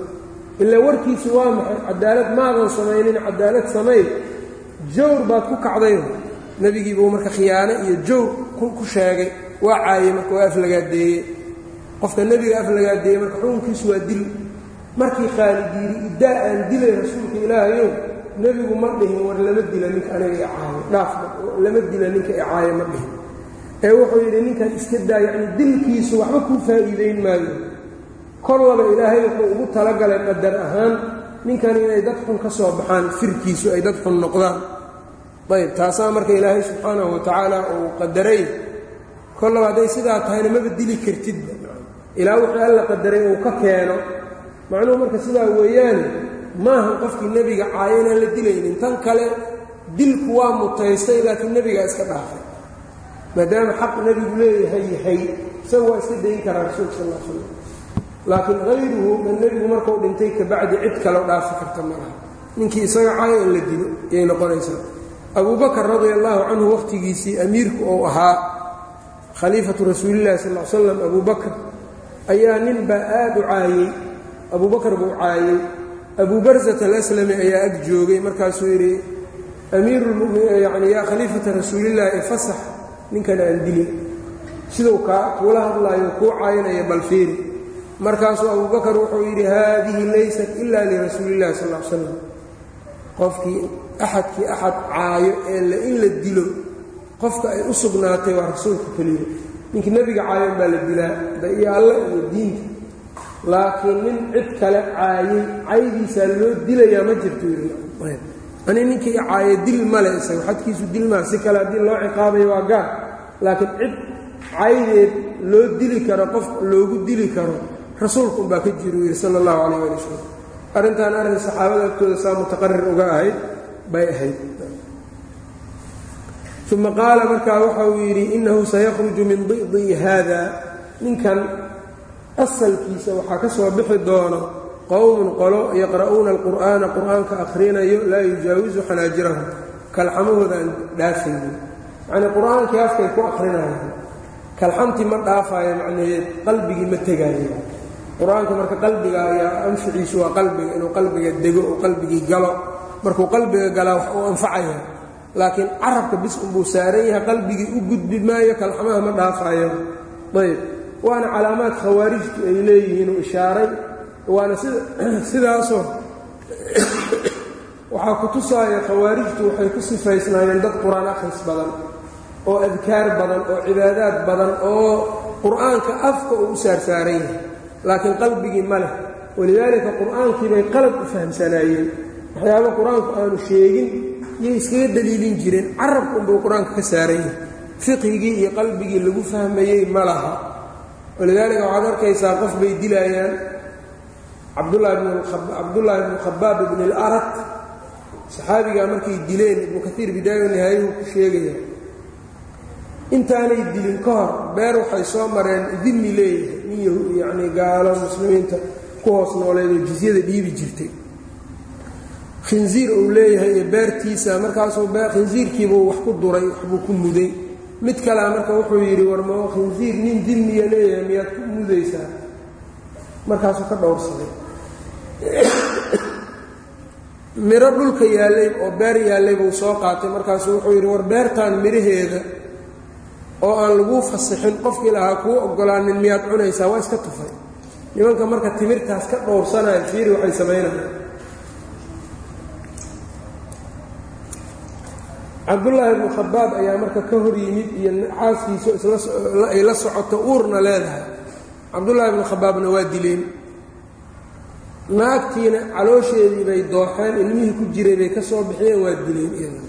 ilaa warkiisu waa maxay? Cadaalad maadan samaynin cadaalad samay jawr baad ku kacday. Nebigiibuu marka khiyaano iyo jawr ku sheegay. Waa caayey marka waa aflagaadeeye qofka nebiga aflagaadeeyey marka xukunkiisu waa dil. Markii khaalid yidhi iddaa aan dilay rasuulka ilaahayow nebigu ma dhihin war lama dila ninka aniga icaayo dhaaf lama dila ninka icaayo ma dhihin. Ee wuxuu yidhi ninkan iska daa yacni dilkiisu waxba kuu faa'iideyn maayo kollaba ilaahay wuxuu ugu talagalay qadar ahaan ninkan inay dad xun ka soo baxaan firkiisu ay dad xun noqdaan. Ayb taasaa marka ilaahay subxaanahu wa tacaala uu qadaray. Kollaba hadday sidaa tahayna maba dili kartidba ilaa wuxuu alla qadaray uu ka keeno. Macnuhu marka sidaa weeyaane maahan qofkii nebiga caayo inaan la dilaynin. Tan kale dilku waa mutaystay laakiin nebigaa iska dhaafay. Maadaama xaq nebigu leeyahay yahay isaga waa iska dayin karaa rasuulka sal l slam laakiin hayruhu man nebigu markuu dhintay kabacdi cid kaleo dhaafi karta ma laha ninkii isaga caayo la dilo ayay noqonaysaa. Abubakar radia allaahu canhu wakhtigiisii amiirku uu ahaa khaliifatu rasuulillahi sal l slam abubakr ayaa nin baa aad u caayey abubakar buu caayey abu barsat alaslami ayaa ag joogay markaasuu yidhi amiiruyani yaa khaliifata rasuulillahi ifasax ninkan aan dilin. Siduu kaa kuula hadlaayo kuu caynaya balfiiri markaasuu abubakar wuxuu yidhi haadihi laysat ila lirasuulillahi sal l slam qofkii axadkii axad caayo ee in la dilo qofka ay u sugnaatay waa rasuulka keliya. Ninkii nebiga caayan baa la dilaa iyo alla iyo diinta. Laakiin nin cid kale caayay caydiisaa loo dilayaa ma jirto ani ninkii caayo dil male isaga xadkiisu dilmaa si kale haddii loo ciqaabayo waa gaar. Laakiin cid caydeed loo dili karo qof loogu dili karo rasuulku umbaa ka jiru yidhi sala allahu calayh ali wasalam arrintan arrin saxaabada agtooda saa mutaqarir uga ahayd bay ahayd. Uma qaala markaa waxa uu yidhi innahu sayakhruju min di'dii haada ninkan asalkiisa waxaa ka soo bixi doono qowmun qolo yaqra'uuna alqur'aana qur'aanka akhrinayo laa yujaawisu xanaajirahum kalxamahooda aan dhaafaynin. Yacnii qur'aankii afkay ku akhrinayaan kalxamtii ma dhaafayo macnaheed qalbigii ma tegaayo qur'aanka marka qalbiga ayaa anficiisu waa qalbiga inuu qalbiga dego oo qalbigii galo. Markuu qalbiga galaa wax uu anfacaya. Laakiin carabka bis unbuu saaran yahay qalbigii u gudbi maayo kalxamaha ma dhaafayo ayb waana calaamaad khawaarijtu ay leeyihiin uu ishaaray. Waana sidaasoo waxaa ku tusaaya khawaarijtu waxay ku sifaysnaayeen dad qur'aan akhris badan oo adkaar badan oo cibaadaad badan oo qur'aanka afka uu u saarsaaran yahay laakiin qalbigii ma leh. Walidaalika qur'aankii bay qalad u fahamsanaayeen. Waxyaaba qur'aanku aanu sheegin iyay iskaga daliilin jireen carabka unbuu qur'aanka ka saaran yahay. Fiqhigii iyo qalbigii lagu fahmayey ma laha. Walidaalika waxaad arkaysaa qof bay dilaayaan cabdullaahi bnu khabaab ibn اlarat saxaabigaa markay dileen ibnu kaiir bidaaya nihaayuhu ku sheegaya intaanay dilin ka hor beer waxay soo mareen dimi leeyahay nin yacni gaalo muslimiinta ku hoos nooleed oo jizyada dhiibi jirtay. Khinsiir uu leeyahay iyo beertiisa markaasuu khinsiirkiibuu wax ku duray waxbuu ku muday. Mid kalea marka wuxuu yidhi warma khinsiir nin dimiya leeyahay miyaad ku mudaysaa? Markaasuu ka dhowrsaday. Miro dhulka yaallay oo beer yaallay buu soo qaatay. Markaasuu wuxuu yidhi war beertan midhaheeda oo aan laguu fasixin qofkii lahaa kuu ogolaanin miyaad cunaysaa waa iska tufay. Nimanka marka timirtaas ka dhowrsanaya fiiri waxay samaynayaan cabdullaahi ibnu khabaab ayaa marka ka hor yimid iyo xaaskiisu ay la socoto uurna leedahay. Cabdullaahi ibnu khabaabna waa dileen naagtiina caloosheedii bay dooxeen ilmihii ku jiray bay ka soo bixiyeen waa dileen iyada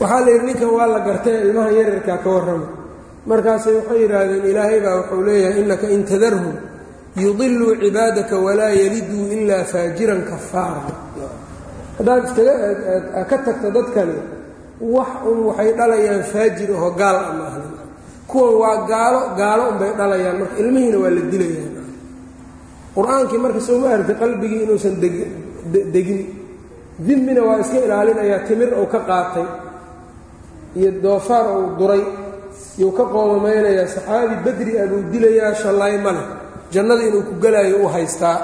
waxaa la yidhi ninkan waa la gartay ilmaha yaryarkaa ka warrama markaasay waxay yidhaahdeen ilaahay baa wuxuu leeyahay innaka in tadarhum yudiluu cibaadaka walaa yaliduu ilaa faajiran kafaara. Haddaad iskaga ka tagto dadkani wax un waxay dhalayaan faajir aho gaal a maahlin kuwan waa gaalo gaalo unbay dhalayaan marka ilmihiina waa la dilayaan. Qur'aankii marka soo ma qalbigii inuusan degin. Dimmina waa iska ilaalinayaa timir uu ka qaatay iyo doofaar uu duray yuu ka qoomameynayaa saxaabi badri ah buu dilayaa shallaay ma leh. Jannada inuu ku gelaayo u haystaa.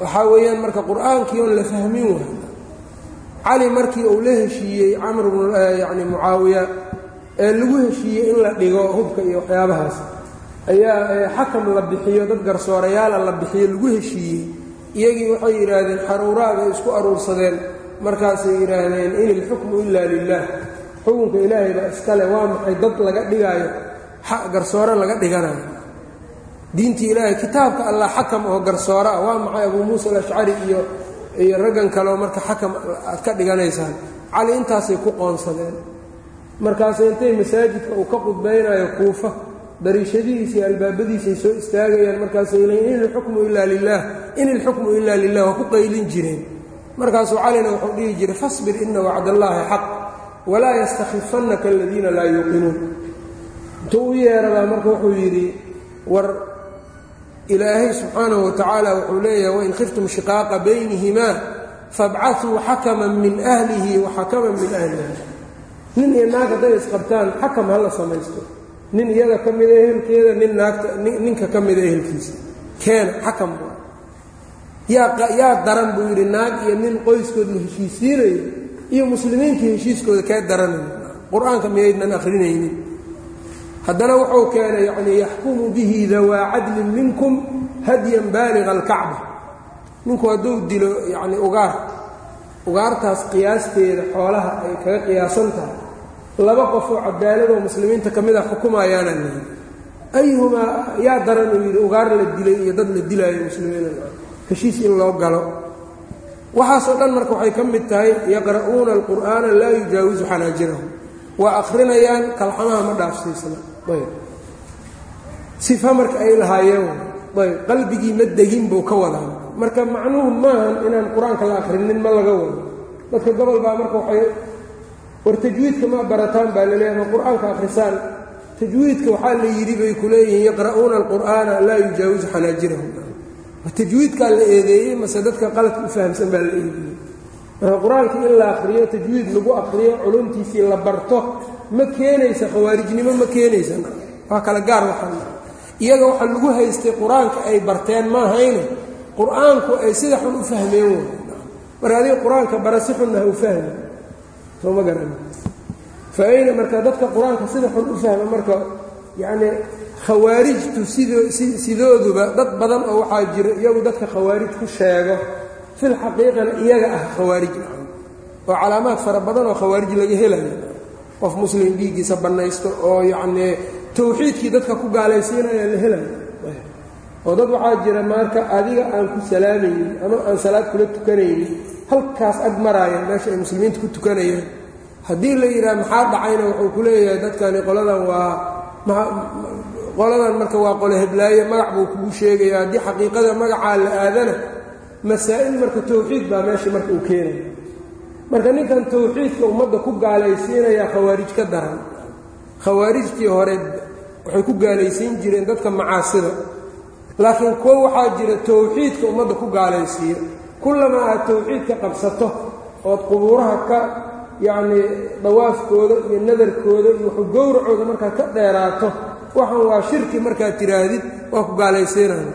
Waxaa weeyaan marka qur'aankii oon la fahmin waay. Cali markii uu la heshiiyey camr yani mucaawiya ee lagu heshiiyey in la dhigo hubka iyo waxyaabahaas ayaa xakam la bixiyo dad garsoorayaala la bixiyo lagu heshiiyey. Iyagii waxay yidhaahdeen xaruuraad ay isku aruursadeen. Markaasay yidhaahdeen in ilxukmu ilaa lilah xukunka ilaahay baa iskale waa maxay dad laga dhigaayo garsoore laga dhiganayo? Diintii ilaahay kitaabka allah xakam oo garsoore ah waa maxay abuu muusa alashcari iyo iyo raggan kaleo marka xakam aad ka dhiganaysaan? Cali intaasay ku qoonsadeen. Markaase intay masaajidka uu ka qudbaynayo kuufa dariishadihiisii albaabadiisay soo istaagayaan. Markaasay leeyiin in ilxukmu ilaa lilah in ilxukmu ilaa lilah waa ku qaylin jireen. Markaasuu calina wuxuu dhihi jiray fasbir ina wacdallaahi xaq walaa yastakhifannaka aladiina laa yuuqinuun intuu u yeeradaa marka wuxuu yidhi war ilaahay subxaanahu watacaala wuxuu leeyahay wain khiftum shiqaaqa baynihimaa fabcatuu xakaman min ahlihi wa xakaman min ahliha nin iyo naag hadday isqabtaan xakam ha la samaysto. Nin iyada ka mida ehelkeeda nin naagta ninka ka mida ehelkiisa. Keena xakam yaa daran buu yidhi naag iyo nin qoyskood la heshiisiinayo iyo muslimiintii heshiiskooda kaa daranay qur'aanka miyaydnan akrinaynin haddana wuxuu keenay yacnii yaxkumu bihi dawaa cadlin minkum hadyan baaliga alkacba. Ninku hadduu dilo yacnii ugaar ugaartaas qiyaasteeda xoolaha ay kaga qiyaasan tahay. Laba qof oo cadaaladoo muslimiinta ka mid a xukumayaana layi ayuhumaa yaa daran uu yidhi ugaar la dilay iyo dad la dilaayo muslimiina heshiis in loo galo waxaasoo dhan marka waxay ka mid tahay yaqra'uuna alqur'aana laa yujaawisu xanaajirahum. Waa akrinayaan kalxamaha ma dhaafsiisna ayb. Sifa marka ay lahaayeen. Ayb. Qalbigii ma degin buu ka wadaa. Marka macnuhu maahan inaan qur'aanka la akrinin ma laga wado. Dadka gobol baa marka waxay war tajwiidka ma barataan baa la leeyahay qur'aanka akhrisaan. Tajwiidka waxaa la yidhi bay ku leeyihiin yaqra'uuna alqur'aana laa yujaawisu xanaajirahum tajwiidkaa la eedeeyey mase dadka qaladka u fahamsan baa la eedeeyey. Marka qur'aanka in la akriyo tajwiid lagu akriyo culumtiisii la barto ma keenaysa khawaarijnimo ma keenaysa. Waa kala gaar waxaa iyaga waxa lagu haystay qur'aanka ay barteen maahayne qur'aanku ay sida xun u fahmeen way marka adiga qur'aanka bara si xunna ha u fahmi. Soo ma garan. Fa ayna marka dadka qur'aanka sida xun u fahma marka yacnii khawaarijtu sidoo sidooduba dad badan oo waxaa jira iyagu dadka khawaarij ku sheego. Fil iyaga ah khawaarij oo calaamaad fara badan oo khawaarij laga helayo. Qof muslim dhiiggiisa bannaysto oo yacnii tawxiidkii dadka ku gaalaysiinaya la helayo. Oo dad waxaa jira marka adiga aan ku salaamaynin ama aan salaad kula tukanaynin halkaas ag maraaya meesha ay muslimiinta ku tukanayaan. Haddii la yidhaha maxaa dhacayna wuxuu ku leeyahay dadkani qoladan waa qoladan marka waa qole heblaaye magac buu kugu sheegaya. Haddii xaqiiqada magacaa la aadana masaa'il marka tawxiid baa meesha marka uu keenaya. Marka ninkan tawxiidka ummadda ku gaalaysiinaya khawaarij ka daran khawaarijtii hore waxay ku gaalaysiin jireen dadka macaasida. Laakiin kuwo waxaa jira tawxiidka ummadda ku gaalaysiiya. Kullama aad tawxiidka qabsato ood qubuuraha ka yacnii dawaafkooda iyo nadarkooda iyo waxu gowracooda markaad ka dheeraato waxan waa shirki markaad tidhaahdid waa ku gaalaysiinaya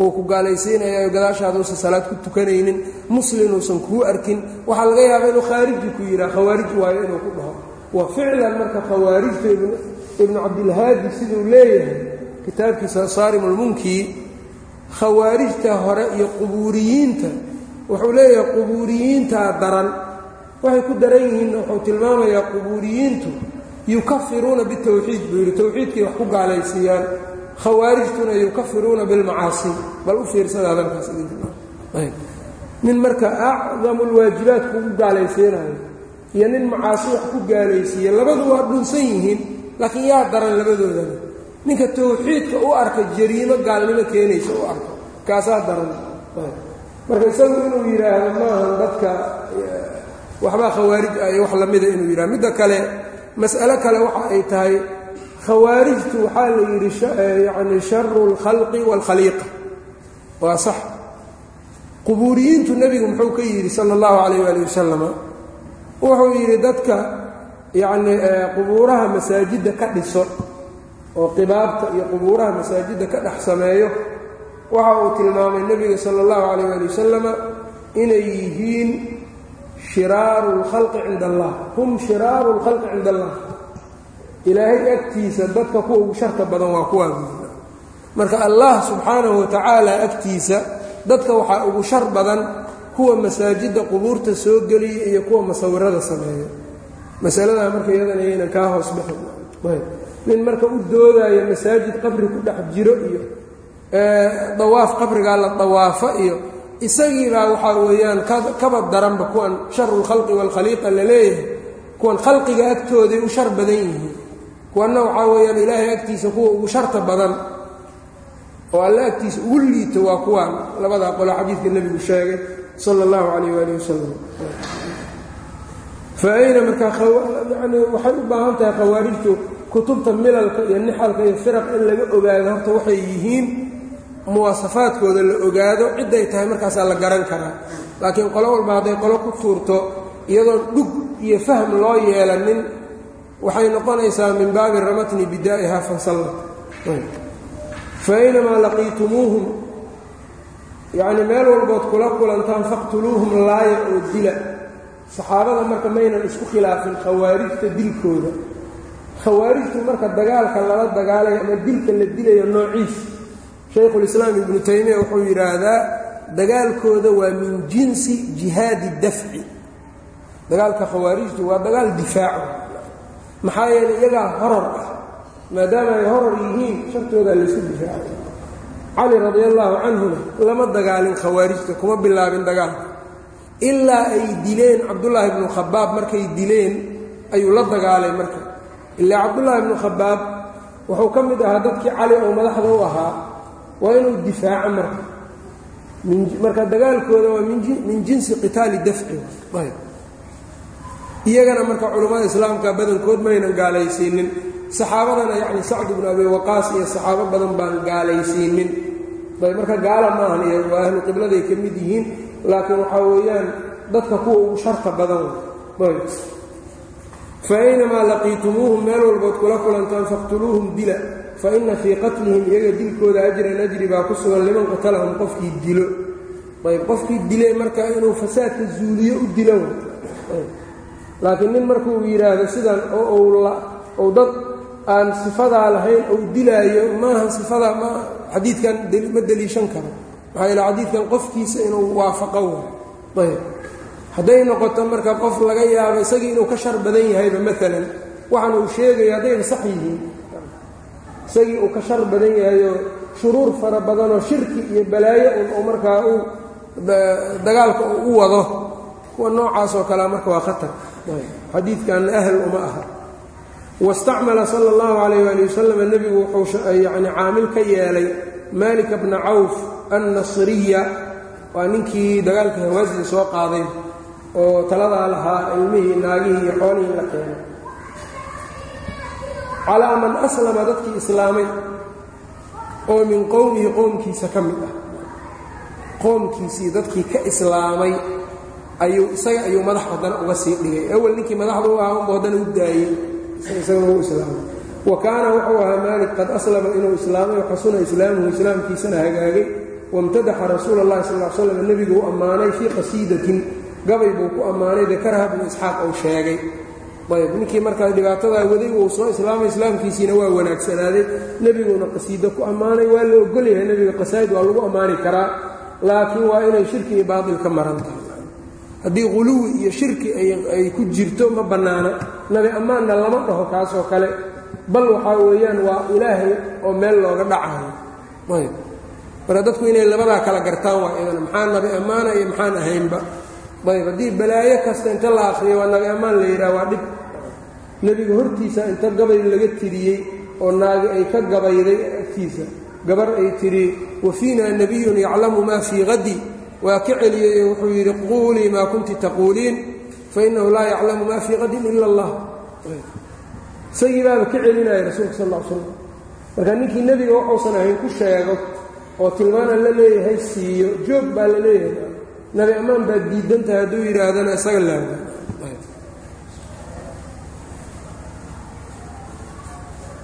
uu ku gaalaysiinayaa gadaashaada uusan salaad ku tukanaynin muslin uusan kuu arkin waxaa laga yaabaa inuu khaariji ku yidhaha khawaarij waayo inuu ku dhaho. Wa ficlan marka khawaarijta ibnu cabdilhaadi siduu leeyahay kitaabkiisa saarimulmunkii khawaarijta hore iyo qubuuriyiinta wuxuu leeyahay qubuuriyiintaa daran waxay ku daran yihiinna wuxuu tilmaamayaa qubuuriyiintu yukafiruuna bitawxiid buu yidhi. Tawxiidkay wax ku gaalaysiiyaan khawaarijtuna yukafiruuna bilmacaasi. Bal u fiirsada hadalkaas nin marka acdamu lwaajibaat kugu gaalaysiinayo iyo nin macaasi wax ku gaalaysiiya labadu waa dhunsan yihiin laakiin yaa daran labadoodana ninka tawxiidka u arka jariimo gaalnimo keenaysa u arko kaasaa daran. Marka isagu inuu yidhaahdo maahan dadka waxbaa khawaarij ah iyo wax lamida inuu yidhahdo midda kale mas'alo kale waxa ay tahay khawaarijtu waxaa la yidhi yacni sharu اlkhalqi wاlkhaliiqa waa sax qubuuriyiintu nebigu muxuu ka yidhi sala اllahu calayh ali wasalama wuxuu yidhi dadka yacnii qubuuraha masaajidda ka dhiso oo qibaabta iyo qubuuraha masaajidda ka dhex sameeyo waxa uu tilmaamay nebiga sala اllahu calayh ali wasalama inay yihiin shiraaru اlkhalqi cinda allah hum shiraaru اlkhalqi cinda allah ilaahay agtiisa dadka kuwa ugu sharta badan waa kuwaa buuda marka allah subxaanahu watacaala agtiisa dadka waxaa ugu shar badan kuwa masaajidda qubuurta soo geliya iyo kuwa masawirada sameeya. Masaladaa marka iyadana yaynan kaa hoos bixin nin marka u doodaayo masaajid qabri ku dhex jiro iyo dawaaf qabrigaa la dawaafo iyo isagiibaa waxaa weeyaan kaba daranba kuwan sharu lkhalqi waalkhaliiqa la leeyahay kuwan khalqiga agtooday u shar badan yihiin. Kuwanna waxaa weeyaan ilaahay agtiisa kuwa ugu sharta badan oo alle agtiisa ugu liito waa kuwaan labadaa qolo xadiidka nebigu sheegay sala allahu calayh waali wasalam fa ayna markaa yani waxay u baahan tahay khawaarijtu kutubta milalka iyo nixalka iyo firaq in laga ogaado horta waxay yihiin muwaasafaadkooda la ogaado cidday tahay markaasaa la garan karaa. Laakiin qolo walba hadday qolo ku tuurto iyadoon dhug iyo fahm loo yeelanin waxay noqonaysaa min baabi ramatni bidaa'iha fasallat fa aynamaa laqiitumuuhum yacnii meel walbood kula kulantaan faqtuluuhum laaya oo dila. Saxaabada marka maynan isku khilaafin khawaarijta dilkooda. Khawaarijtu marka dagaalka lala dagaalayo ama dilka la dilayo noociis shaykhulislaam ibnu taymiya wuxuu yidhaahdaa dagaalkooda waa min jinsi jihaadi dafci. Dagaalka khawaarijtu waa dagaal difaaco maxaa yeelay iyagaa horor ah maadaama ay horor yihiin shartoodaa laysu difaacay cali radi allaahu canhuna lama dagaalin khawaarijta kuma bilaabin dagaalka. Ilaa ay dileen cabdullaahi bnu khabaab markay dileen ayuu la dagaalay marka. Ilaa cabdullaahi bnu khabaab wuxuu ka mid ahaa dadkii cali oo madaxda u ahaa waa inuu difaaco marka. Marka dagaalkooda waa min jinsi qitaali dafci. Iyagana marka culammada islaamka badankood maynan gaalaysiinin. Saxaabadana yacni sacd bnu abi waqaas iyo saxaabo badan baan gaalaysiinin. Ayb marka gaala maahan iyagu waa ahlu qibladay ka mid yihiin laakiin waxaa weeyaan dadka kuwa ugu sharta badan. Fa aynamaa laqiitumuuhum meel walbood kula kulantaan faqtuluuhum dila fa inna fii qatlihim iyaga dilkooda ajran ajri baa ku sugan liman qatalahum qofkii dilo. Ayb qofkii dile marka inuu fasaadka zuuliyo u dilo. Laakiin nin markuu yidhaahdo sidan oo ou dad aan sifadaa lahayn ou dilaayo maaha sifadaa ma xadiidkan ma deliishan karo. Maxaa yeele xadiidkan qofkiisa inuu waafaqo ayb hadday noqoto marka qof laga yaabo isagii inuu ka shar badan yahayba maalan waxaan uu sheegayo haddayba sax yihiin isagii uu ka shar badan yahayoo shuruur fara badanoo shirki iyo balaayo un markaa uu dagaalka u wado. Kuwa noocaasoo kalea marka waa khatar. Xadiidkanna ahl uma aha. Wastacmala sala allahu calayh waali wasalam nebigu wuxuu yacni caamil ka yeelay maalika bna cawf annasriya. Waa ninkii dagaalka hawaasin soo qaaday oo taladaa lahaa ilmihii naagihii iyo xoolihii la keenay calaa man aslama dadkii islaamay oo min qowmihi qowmkiisa ka mid ah. Qoomkiisii dadkii ka islaamay ayuu isaga ayuu madax haddana uga sii dhigay. Awel ninkii madaxda u ahaa unbu haddana u daayey. Isagana u islaamay. Wa kaana wuxuu ahaa maalik qad aslama inuu islaamay waxasuna islaamuhu islaamkiisana hagaagay. Wamtadaxa rasuula اllahi sal l slam nebigu u ammaanay fii qasiidatin. Gabay buu ku ammaanay dakarha bnu isxaaq ou sheegay ayb ninkii markaa dhibaatadaa waday wuu soo islaamay islaamkiisiina waa wanaagsanaaday nebiguuna qasiido ku ammaanay waa la ogolyahay nebiga qasaa'id waa lagu ammaani karaa laakiin waa inay shirki iyo baatil ka maran tahay. Haddii quluwi iyo shirki ay ku jirto ma bannaana. Nabi ammaanna lama dhaho kaasoo kale. Bal waxaa weeyaan waa ilaahay oo meel looga dhacayo. Ayb. Marka dadku inay labadaa kala gartaan waa idan maxaa nabi ammaana iyo maxaan ahaynba ayb haddii balaayo kasta inta la akhriyo waa nabi ammaan la yidhaha waa dhib. Nebiga hortiisa inta gabay laga tiriyey oo naagi ay ka gabayday agtiisa. Gabar ay tidhi wa fiina nebiyun yaclamu maa fii hadi waa ka celiyey oo wuxuu yidhi quulii maa kunti taquuliin fainahu laa yaclamu maa fii qadin ila allah. Isagii baaba ka celinaya rasuulka sal l slam marka ninkii nebiga waxuusan ahayn ku sheego oo tilmaana la leeyahay siiyo joog baa la leeyahay nabi ammaan baad diidan tahay hadduu yidhaahdana isaga laaga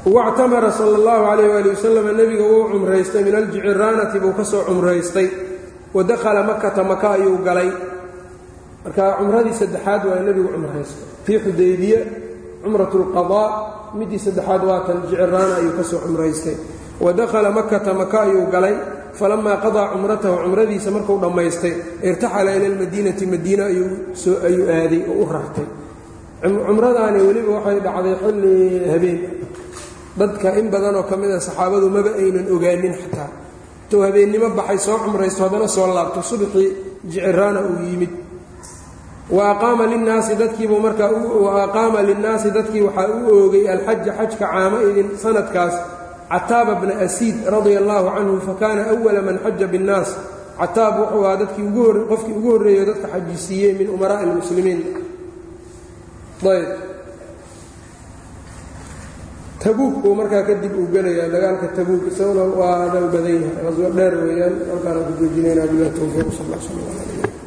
wactamara sala allahu calayh waali wasalam nebiga wuu cumraystay min aljiciraanati buu ka soo cumraystay. Wa dakhala makata maka ayuu galay. Marka cumradii saddexaad waa nebigu cumraystay. Fii xudaybiye cumrat lqadaa midii saddexaad waatan jiciraana ayuu ka soo cumraystay. Wa dakhala makata maka ayuu galay falamaa qadaa cumratahu cumradiisa markuu dhammaystay irtaxala ila almadiinati madiina ayuu aaday oo u rartay cumradaani weliba waxay dhacday xilli habeen. Dadka in badanoo ka mid a saxaabadu maba aynan ogaanin xataa. Intuu habeennimo baxay soo cumraysto haddana soo laabto. Subxii jiciraana uu yimid. Wa aqaama linnaasi dadkiibuu markaa aqaama linnaasi dadkii waxaa u oogay alxaja xajka caamo idin sanadkaas cataaba bna asiid radia allaahu canhu fakaana awala man xaja binnaas. Cataab wuxuu ahaa dadkii qofkii ugu horreeyo dadka xajisiiyey min umaraa'i lmuslimiin ayb. Tabuuk buu markaa kadib uu gelayaa dagaalka tabuuk isaguna waa adal badan yahay qaswo dheer weeyaan halkaana ku joojinaynaa bilah towfiiq sal l sl